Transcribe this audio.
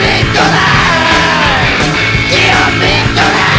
midnight! Give midnight!